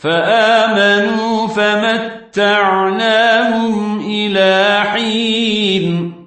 فآمنوا فمتعناهم إلى حين.